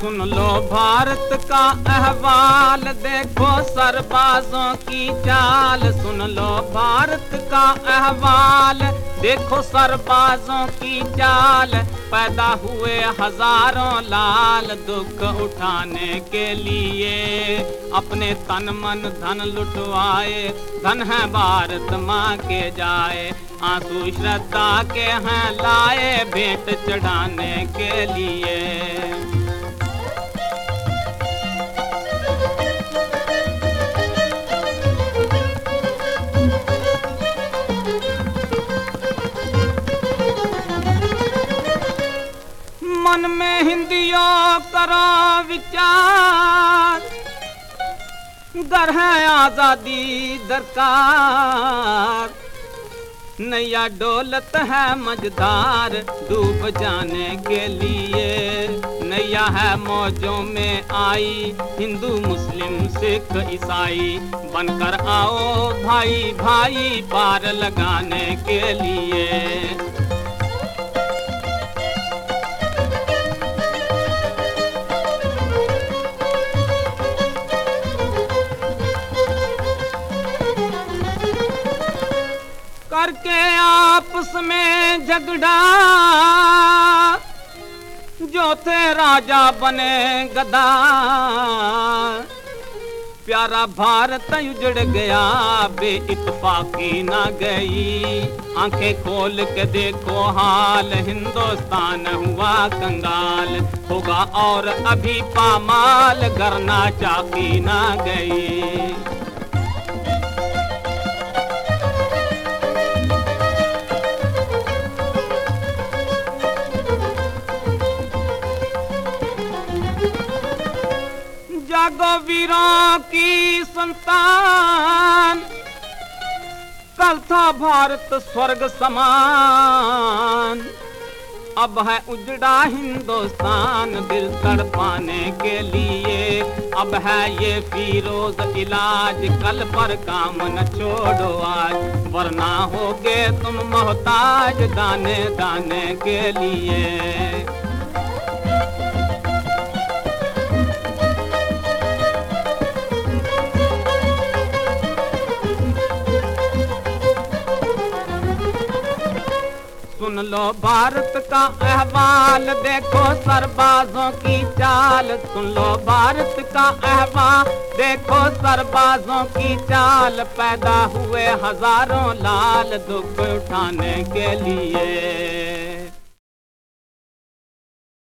सुन लो भारत का अहवाल, देखो सरबाजों की चाल। सुन लो भारत का अहवाल, देखो सरबाजों की चाल। पैदा हुए हज़ारों लाल दुख उठाने के लिए, अपने तन मन धन लुटवाए। धन है भारत, माँ के जाए। आँसू श्रद्धा के हैं लाए, भेंट चढ़ाने के लिए। मन में हिंदियों करो विचार। गर है आज़ादी दरकार। नैया डोलत है मझदार डूब जाने के लिए। नैया है मौजों में आई हिंदू मुस्लिम, सिख, ईसाई। बनकर आओ भाई भाई पार लगाने के लिए। करके आपस में झगड़ा। जो थे राजा बने गदा। प्यारा भारत उजड़ गया बे इतफाकी ना गई। आँखें खोल के देखो हाल, हिंदुस्तान हुआ कंगाल। होगा और अभी पामाल, करना चाकी ना गई। जागो वीरों की संतान कल था भारत स्वर्ग समान। अब है उजड़ा हिंदुस्तान दिल तड़पाने के लिए। अब है ये फिरोज इलाज, कल पर काम न छोड़ो आज। वरना होगे तुम मोहताज दाने दाने के लिए। सुन लो भारत का अहवाल, देखो सरबाजों की चाल। सुन लो भारत का अहवाल, देखो सरबाजों की चाल। पैदा हुए हज़ारों लाल दुख उठाने के लिए।